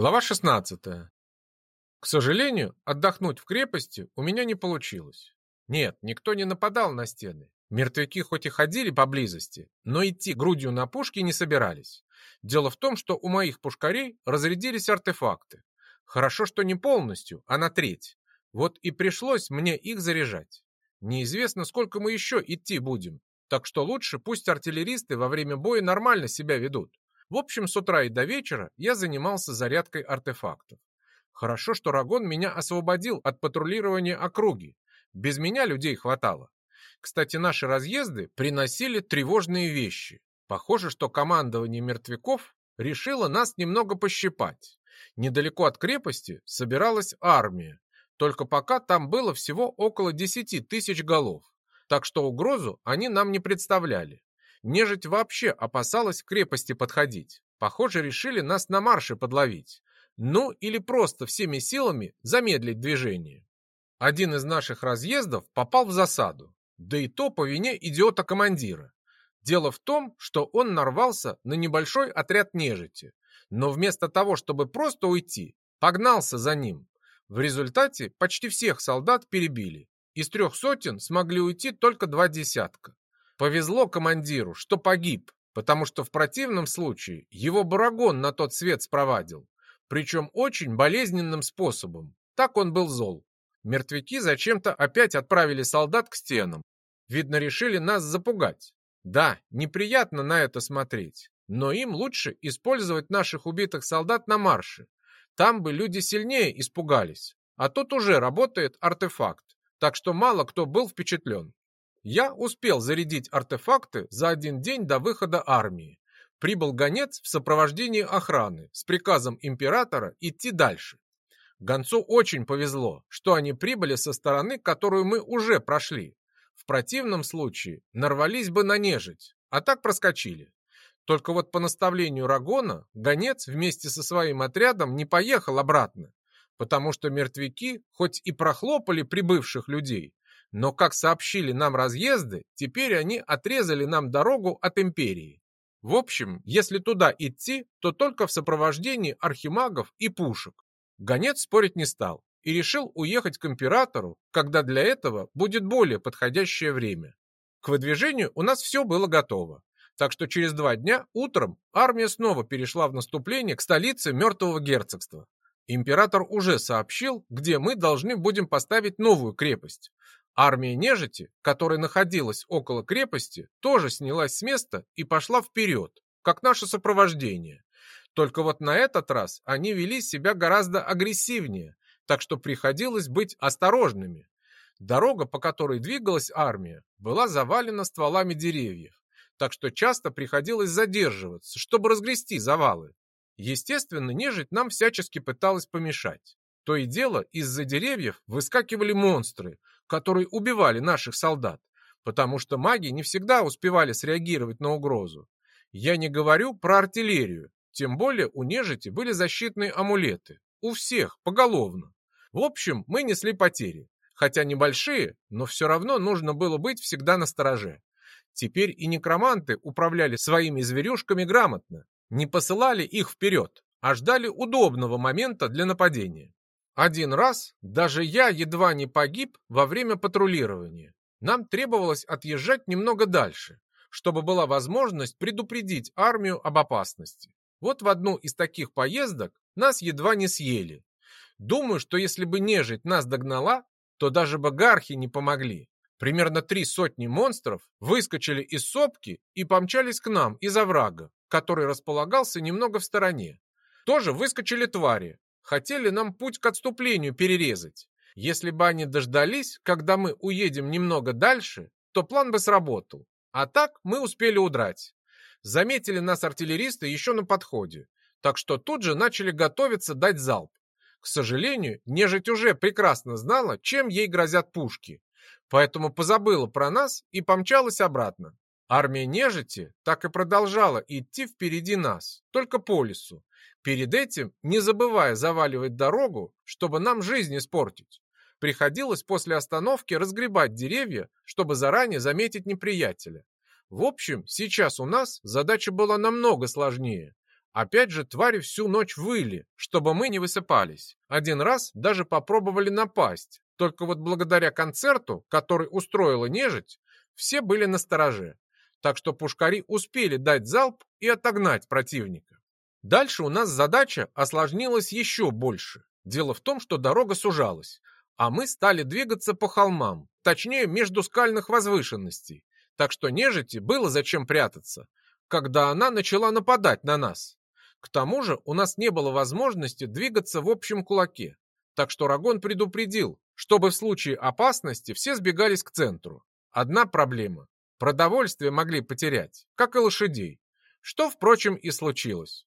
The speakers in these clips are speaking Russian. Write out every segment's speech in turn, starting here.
Глава 16. К сожалению, отдохнуть в крепости у меня не получилось. Нет, никто не нападал на стены. Мертвяки хоть и ходили поблизости, но идти грудью на пушки не собирались. Дело в том, что у моих пушкарей разрядились артефакты. Хорошо, что не полностью, а на треть. Вот и пришлось мне их заряжать. Неизвестно, сколько мы еще идти будем, так что лучше пусть артиллеристы во время боя нормально себя ведут. В общем, с утра и до вечера я занимался зарядкой артефактов. Хорошо, что Рагон меня освободил от патрулирования округи. Без меня людей хватало. Кстати, наши разъезды приносили тревожные вещи. Похоже, что командование мертвяков решило нас немного пощипать. Недалеко от крепости собиралась армия. Только пока там было всего около десяти тысяч голов. Так что угрозу они нам не представляли. Нежить вообще опасалась к крепости подходить. Похоже, решили нас на марше подловить. Ну, или просто всеми силами замедлить движение. Один из наших разъездов попал в засаду. Да и то по вине идиота-командира. Дело в том, что он нарвался на небольшой отряд нежити. Но вместо того, чтобы просто уйти, погнался за ним. В результате почти всех солдат перебили. Из трех сотен смогли уйти только два десятка. Повезло командиру, что погиб, потому что в противном случае его барагон на тот свет спровадил. Причем очень болезненным способом. Так он был зол. Мертвяки зачем-то опять отправили солдат к стенам. Видно, решили нас запугать. Да, неприятно на это смотреть, но им лучше использовать наших убитых солдат на марше. Там бы люди сильнее испугались. А тут уже работает артефакт, так что мало кто был впечатлен. Я успел зарядить артефакты за один день до выхода армии. Прибыл гонец в сопровождении охраны с приказом императора идти дальше. Гонцу очень повезло, что они прибыли со стороны, которую мы уже прошли. В противном случае нарвались бы на нежить, а так проскочили. Только вот по наставлению Рагона гонец вместе со своим отрядом не поехал обратно, потому что мертвяки хоть и прохлопали прибывших людей, но, как сообщили нам разъезды, теперь они отрезали нам дорогу от империи. В общем, если туда идти, то только в сопровождении архимагов и пушек. Гонец спорить не стал и решил уехать к императору, когда для этого будет более подходящее время. К выдвижению у нас все было готово, так что через два дня утром армия снова перешла в наступление к столице мертвого герцогства. Император уже сообщил, где мы должны будем поставить новую крепость. Армия нежити, которая находилась около крепости, тоже снялась с места и пошла вперед, как наше сопровождение. Только вот на этот раз они вели себя гораздо агрессивнее, так что приходилось быть осторожными. Дорога, по которой двигалась армия, была завалена стволами деревьев, так что часто приходилось задерживаться, чтобы разгрести завалы. Естественно, нежить нам всячески пыталась помешать. То и дело, из-за деревьев выскакивали монстры, которые убивали наших солдат, потому что маги не всегда успевали среагировать на угрозу. Я не говорю про артиллерию, тем более у нежити были защитные амулеты. У всех, поголовно. В общем, мы несли потери. Хотя небольшие, но все равно нужно было быть всегда на стороже. Теперь и некроманты управляли своими зверюшками грамотно. Не посылали их вперед, а ждали удобного момента для нападения. Один раз даже я едва не погиб во время патрулирования. Нам требовалось отъезжать немного дальше, чтобы была возможность предупредить армию об опасности. Вот в одну из таких поездок нас едва не съели. Думаю, что если бы нежить нас догнала, то даже бы гархи не помогли. Примерно три сотни монстров выскочили из сопки и помчались к нам из оврага, который располагался немного в стороне. Тоже выскочили твари, хотели нам путь к отступлению перерезать. Если бы они дождались, когда мы уедем немного дальше, то план бы сработал. А так мы успели удрать. Заметили нас артиллеристы еще на подходе, так что тут же начали готовиться дать залп. К сожалению, нежить уже прекрасно знала, чем ей грозят пушки, поэтому позабыла про нас и помчалась обратно. Армия нежити так и продолжала идти впереди нас, только по лесу, Перед этим не забывая заваливать дорогу, чтобы нам жизнь испортить. Приходилось после остановки разгребать деревья, чтобы заранее заметить неприятеля. В общем, сейчас у нас задача была намного сложнее. Опять же, твари всю ночь выли, чтобы мы не высыпались. Один раз даже попробовали напасть. Только вот благодаря концерту, который устроила нежить, все были на стороже. Так что пушкари успели дать залп и отогнать противника. Дальше у нас задача осложнилась еще больше. Дело в том, что дорога сужалась, а мы стали двигаться по холмам, точнее между скальных возвышенностей. Так что нежити было зачем прятаться, когда она начала нападать на нас. К тому же у нас не было возможности двигаться в общем кулаке, так что Рагон предупредил, чтобы в случае опасности все сбегались к центру. Одна проблема – продовольствие могли потерять, как и лошадей, что, впрочем, и случилось.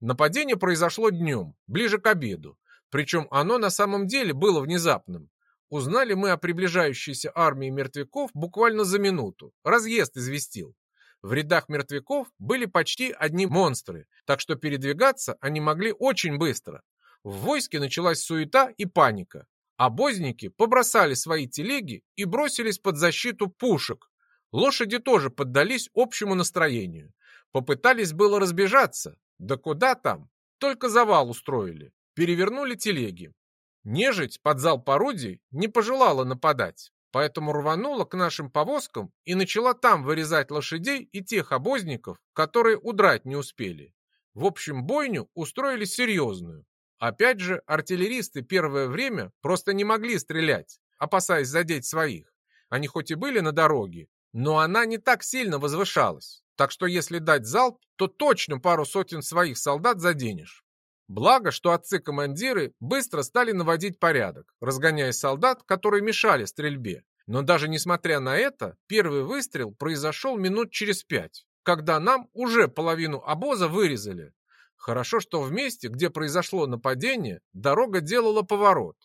Нападение произошло днем, ближе к обеду, причем оно на самом деле было внезапным. Узнали мы о приближающейся армии мертвяков буквально за минуту, разъезд известил. В рядах мертвяков были почти одни монстры, так что передвигаться они могли очень быстро. В войске началась суета и паника. Обозники побросали свои телеги и бросились под защиту пушек. Лошади тоже поддались общему настроению. Попытались было разбежаться. Да куда там? Только завал устроили. Перевернули телеги. Нежить под зал орудий не пожелала нападать поэтому рванула к нашим повозкам и начала там вырезать лошадей и тех обозников, которые удрать не успели. В общем, бойню устроили серьезную. Опять же, артиллеристы первое время просто не могли стрелять, опасаясь задеть своих. Они хоть и были на дороге, но она не так сильно возвышалась. Так что если дать залп, то точно пару сотен своих солдат заденешь. Благо, что отцы-командиры быстро стали наводить порядок, разгоняя солдат, которые мешали стрельбе. Но даже несмотря на это, первый выстрел произошел минут через пять, когда нам уже половину обоза вырезали. Хорошо, что в месте, где произошло нападение, дорога делала поворот.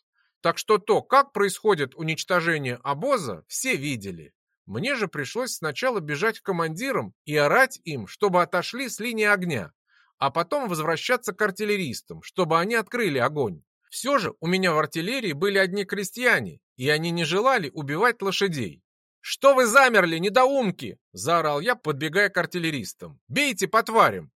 Так что то, как происходит уничтожение обоза, все видели. Мне же пришлось сначала бежать к командирам и орать им, чтобы отошли с линии огня, а потом возвращаться к артиллеристам, чтобы они открыли огонь. Все же у меня в артиллерии были одни крестьяне, и они не желали убивать лошадей. «Что вы замерли, недоумки?» – заорал я, подбегая к артиллеристам. «Бейте по тварям!»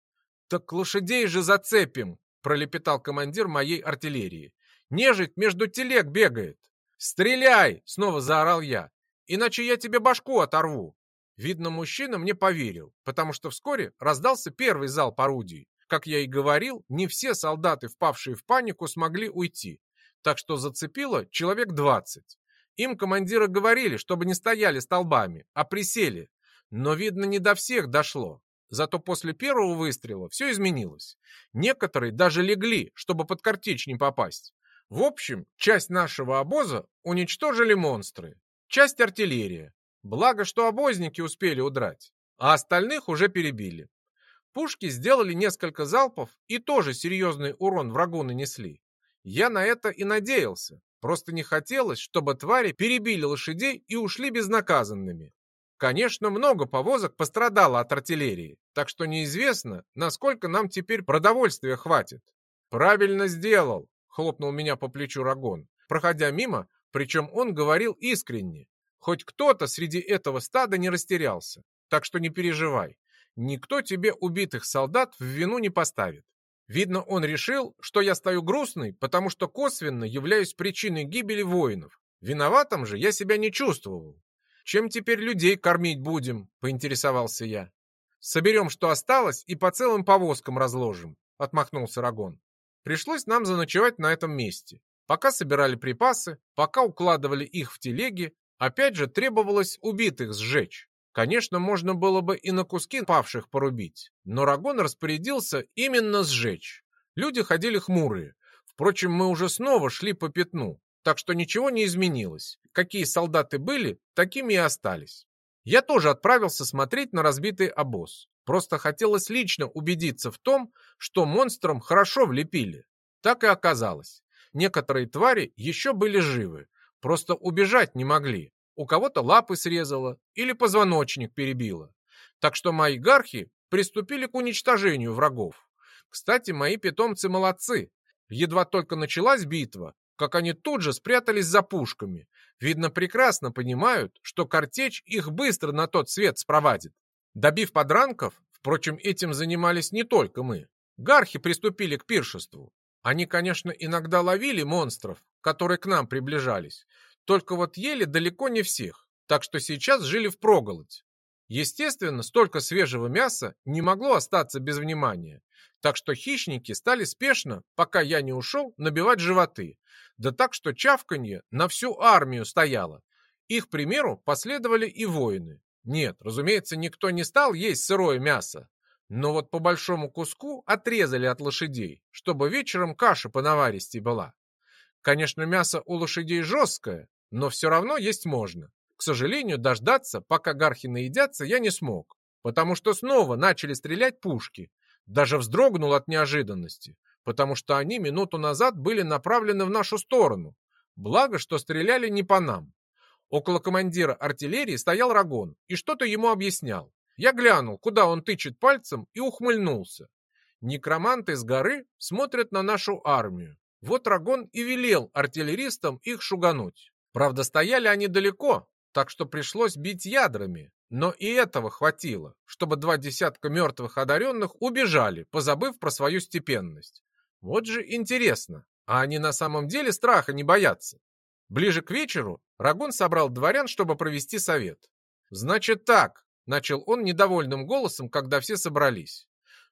«Так лошадей же зацепим!» – пролепетал командир моей артиллерии. «Нежить между телег бегает!» «Стреляй!» – снова заорал я. «Иначе я тебе башку оторву!» Видно, мужчина мне поверил, потому что вскоре раздался первый залп орудий. Как я и говорил, не все солдаты, впавшие в панику, смогли уйти, так что зацепило человек двадцать. Им командиры говорили, чтобы не стояли столбами, а присели, но, видно, не до всех дошло. Зато после первого выстрела все изменилось. Некоторые даже легли, чтобы под картечь не попасть. В общем, часть нашего обоза уничтожили монстры, часть артиллерия, Благо, что обозники успели удрать, а остальных уже перебили. Пушки сделали несколько залпов и тоже серьезный урон врагу нанесли. Я на это и надеялся. Просто не хотелось, чтобы твари перебили лошадей и ушли безнаказанными. Конечно, много повозок пострадало от артиллерии, так что неизвестно, насколько нам теперь продовольствия хватит. Правильно сделал, хлопнул меня по плечу Рагон, проходя мимо, причем он говорил искренне. Хоть кто-то среди этого стада не растерялся. Так что не переживай. Никто тебе убитых солдат в вину не поставит. Видно, он решил, что я стою грустный, потому что косвенно являюсь причиной гибели воинов. Виноватым же я себя не чувствовал. Чем теперь людей кормить будем, поинтересовался я. Соберем, что осталось, и по целым повозкам разложим, отмахнулся Рагон. Пришлось нам заночевать на этом месте. Пока собирали припасы, пока укладывали их в телеги, Опять же, требовалось убитых сжечь. Конечно, можно было бы и на куски павших порубить, но Рагон распорядился именно сжечь. Люди ходили хмурые. Впрочем, мы уже снова шли по пятну, так что ничего не изменилось. Какие солдаты были, такими и остались. Я тоже отправился смотреть на разбитый обоз. Просто хотелось лично убедиться в том, что монстрам хорошо влепили. Так и оказалось. Некоторые твари еще были живы, Просто убежать не могли. У кого-то лапы срезало или позвоночник перебило. Так что мои гархи приступили к уничтожению врагов. Кстати, мои питомцы молодцы. Едва только началась битва, как они тут же спрятались за пушками. Видно, прекрасно понимают, что картечь их быстро на тот свет спровадит. Добив подранков, впрочем, этим занимались не только мы, Гархи приступили к пиршеству. Они, конечно, иногда ловили монстров, которые к нам приближались, только вот ели далеко не всех, так что сейчас жили в проголодь. Естественно, столько свежего мяса не могло остаться без внимания, так что хищники стали спешно, пока я не ушел, набивать животы, да так, что чавканье на всю армию стояло. Их примеру последовали и воины. Нет, разумеется, никто не стал есть сырое мясо, но вот по большому куску отрезали от лошадей, чтобы вечером каша по наваристей была. Конечно, мясо у лошадей жесткое, но все равно есть можно. К сожалению, дождаться, пока гархи наедятся, я не смог, потому что снова начали стрелять пушки. Даже вздрогнул от неожиданности, потому что они минуту назад были направлены в нашу сторону. Благо, что стреляли не по нам. Около командира артиллерии стоял Рагон и что-то ему объяснял. Я глянул, куда он тычет пальцем, и ухмыльнулся. Некроманты с горы смотрят на нашу армию. Вот Рагон и велел артиллеристам их шугануть. Правда, стояли они далеко, так что пришлось бить ядрами. Но и этого хватило, чтобы два десятка мертвых одаренных убежали, позабыв про свою степенность. Вот же интересно, а они на самом деле страха не боятся? Ближе к вечеру Рагон собрал дворян, чтобы провести совет. «Значит так», — начал он недовольным голосом, когда все собрались.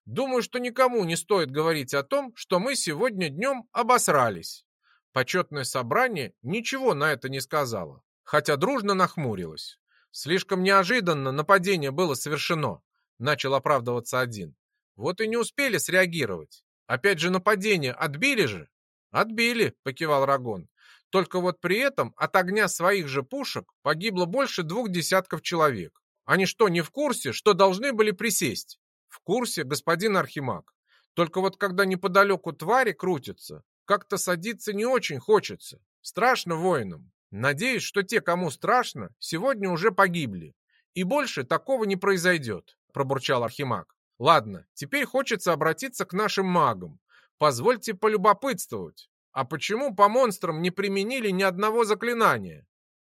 «Думаю, что никому не стоит говорить о том, что мы сегодня днем обосрались». Почетное собрание ничего на это не сказало хотя дружно нахмурилась. Слишком неожиданно нападение было совершено, начал оправдываться один. Вот и не успели среагировать. Опять же нападение отбили же? Отбили, покивал Рагон. Только вот при этом от огня своих же пушек погибло больше двух десятков человек. Они что, не в курсе, что должны были присесть? В курсе, господин Архимаг. Только вот когда неподалеку твари крутятся, как-то садиться не очень хочется. Страшно воинам. Надеюсь, что те, кому страшно, сегодня уже погибли. И больше такого не произойдет, пробурчал Архимаг. Ладно, теперь хочется обратиться к нашим магам. Позвольте полюбопытствовать. А почему по монстрам не применили ни одного заклинания?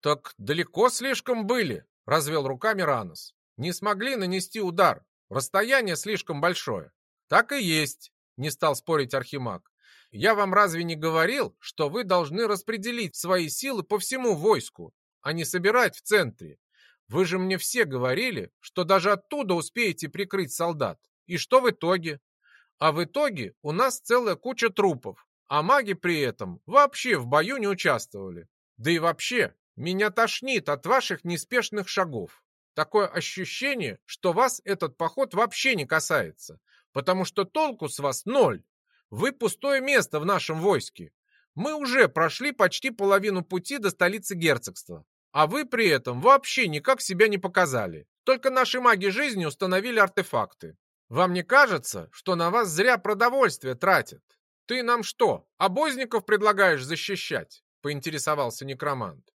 Так далеко слишком были, развел руками Ранос. Не смогли нанести удар. Расстояние слишком большое. Так и есть, не стал спорить Архимаг. Я вам разве не говорил, что вы должны распределить свои силы по всему войску, а не собирать в центре? Вы же мне все говорили, что даже оттуда успеете прикрыть солдат. И что в итоге? А в итоге у нас целая куча трупов, а маги при этом вообще в бою не участвовали. Да и вообще, меня тошнит от ваших неспешных шагов. Такое ощущение, что вас этот поход вообще не касается, потому что толку с вас ноль. Вы пустое место в нашем войске. Мы уже прошли почти половину пути до столицы герцогства. А вы при этом вообще никак себя не показали. Только наши маги жизни установили артефакты. Вам не кажется, что на вас зря продовольствие тратят? Ты нам что, обозников предлагаешь защищать? Поинтересовался некромант.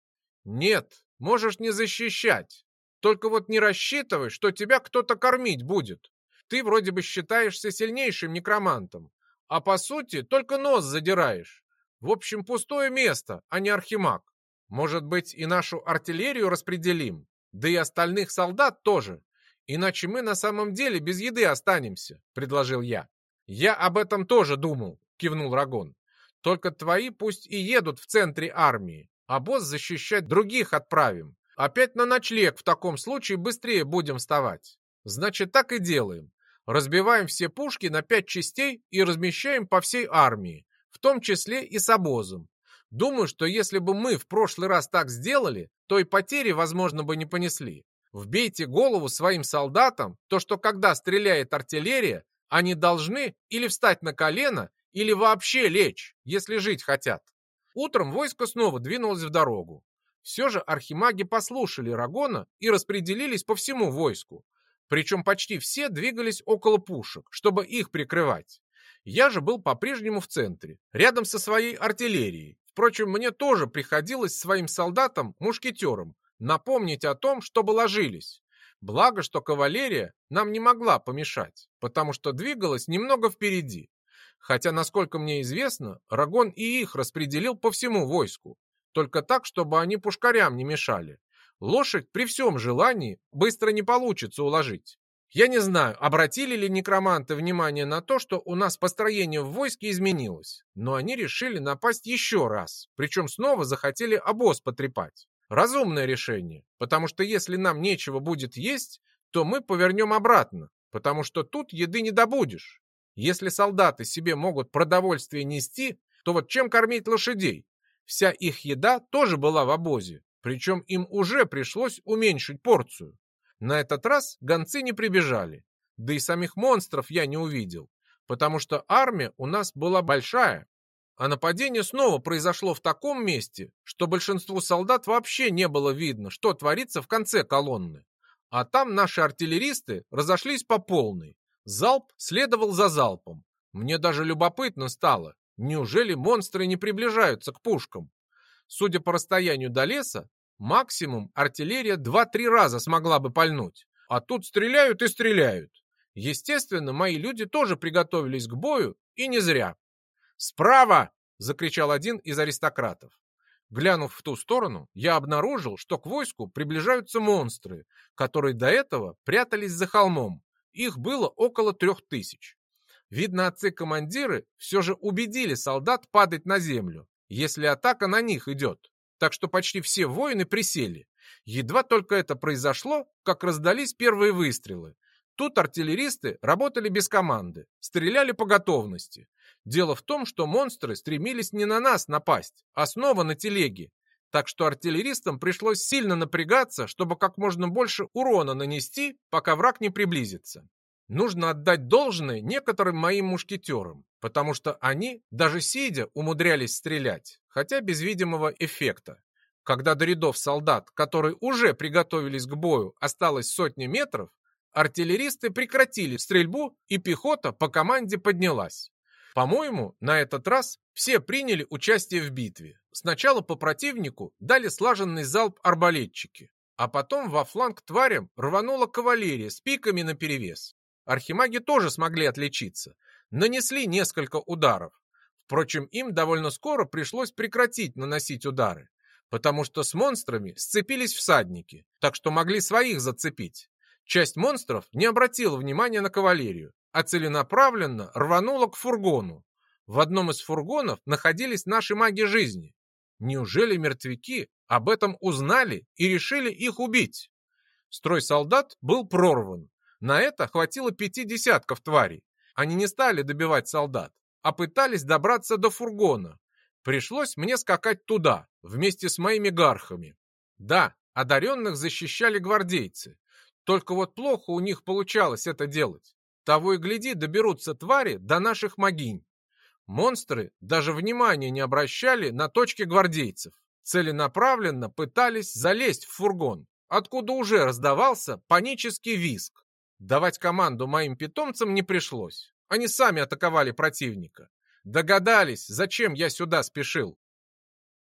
Нет, можешь не защищать. Только вот не рассчитывай, что тебя кто-то кормить будет. Ты вроде бы считаешься сильнейшим некромантом, а по сути только нос задираешь. В общем, пустое место, а не архимаг. Может быть, и нашу артиллерию распределим, да и остальных солдат тоже. Иначе мы на самом деле без еды останемся, предложил я. Я об этом тоже думал, кивнул Рагон. Только твои пусть и едут в центре армии, а босс защищать других отправим. Опять на ночлег в таком случае быстрее будем вставать. Значит, так и делаем. Разбиваем все пушки на пять частей и размещаем по всей армии, в том числе и с обозом. Думаю, что если бы мы в прошлый раз так сделали, то и потери, возможно, бы не понесли. Вбейте голову своим солдатам, то что когда стреляет артиллерия, они должны или встать на колено, или вообще лечь, если жить хотят. Утром войско снова двинулось в дорогу. Все же архимаги послушали Рагона и распределились по всему войску, причем почти все двигались около пушек, чтобы их прикрывать. Я же был по-прежнему в центре, рядом со своей артиллерией. Впрочем, мне тоже приходилось своим солдатам-мушкетерам напомнить о том, чтобы ложились. Благо, что кавалерия нам не могла помешать, потому что двигалась немного впереди. Хотя, насколько мне известно, Рагон и их распределил по всему войску, только так, чтобы они пушкарям не мешали. Лошадь при всем желании быстро не получится уложить. Я не знаю, обратили ли некроманты внимание на то, что у нас построение в войске изменилось, но они решили напасть еще раз, причем снова захотели обоз потрепать. Разумное решение, потому что если нам нечего будет есть, то мы повернем обратно, потому что тут еды не добудешь. Если солдаты себе могут продовольствие нести, то вот чем кормить лошадей? Вся их еда тоже была в обозе, причем им уже пришлось уменьшить порцию. На этот раз гонцы не прибежали, да и самих монстров я не увидел, потому что армия у нас была большая, а нападение снова произошло в таком месте, что большинству солдат вообще не было видно, что творится в конце колонны. А там наши артиллеристы разошлись по полной. Залп следовал за залпом. Мне даже любопытно стало, неужели монстры не приближаются к пушкам? Судя по расстоянию до леса, Максимум артиллерия два-три раза смогла бы пальнуть, а тут стреляют и стреляют. Естественно, мои люди тоже приготовились к бою, и не зря. «Справа!» — закричал один из аристократов. Глянув в ту сторону, я обнаружил, что к войску приближаются монстры, которые до этого прятались за холмом. Их было около трех тысяч. Видно, отцы-командиры все же убедили солдат падать на землю, если атака на них идет так что почти все воины присели. Едва только это произошло, как раздались первые выстрелы. Тут артиллеристы работали без команды, стреляли по готовности. Дело в том, что монстры стремились не на нас напасть, а снова на телеги. Так что артиллеристам пришлось сильно напрягаться, чтобы как можно больше урона нанести, пока враг не приблизится. Нужно отдать должное некоторым моим мушкетерам, потому что они, даже сидя, умудрялись стрелять, хотя без видимого эффекта. Когда до рядов солдат, которые уже приготовились к бою, осталось сотни метров, артиллеристы прекратили стрельбу, и пехота по команде поднялась. По-моему, на этот раз все приняли участие в битве. Сначала по противнику дали слаженный залп арбалетчики, а потом во фланг тварям рванула кавалерия с пиками наперевес. Архимаги тоже смогли отличиться, нанесли несколько ударов. Впрочем, им довольно скоро пришлось прекратить наносить удары, потому что с монстрами сцепились всадники, так что могли своих зацепить. Часть монстров не обратила внимания на кавалерию, а целенаправленно рванула к фургону. В одном из фургонов находились наши маги жизни. Неужели мертвяки об этом узнали и решили их убить? Строй солдат был прорван, на это хватило пяти десятков тварей. Они не стали добивать солдат, а пытались добраться до фургона. Пришлось мне скакать туда, вместе с моими гархами. Да, одаренных защищали гвардейцы. Только вот плохо у них получалось это делать. Того и гляди, доберутся твари до наших могинь. Монстры даже внимания не обращали на точки гвардейцев. Целенаправленно пытались залезть в фургон, откуда уже раздавался панический визг. Давать команду моим питомцам не пришлось. Они сами атаковали противника. Догадались, зачем я сюда спешил.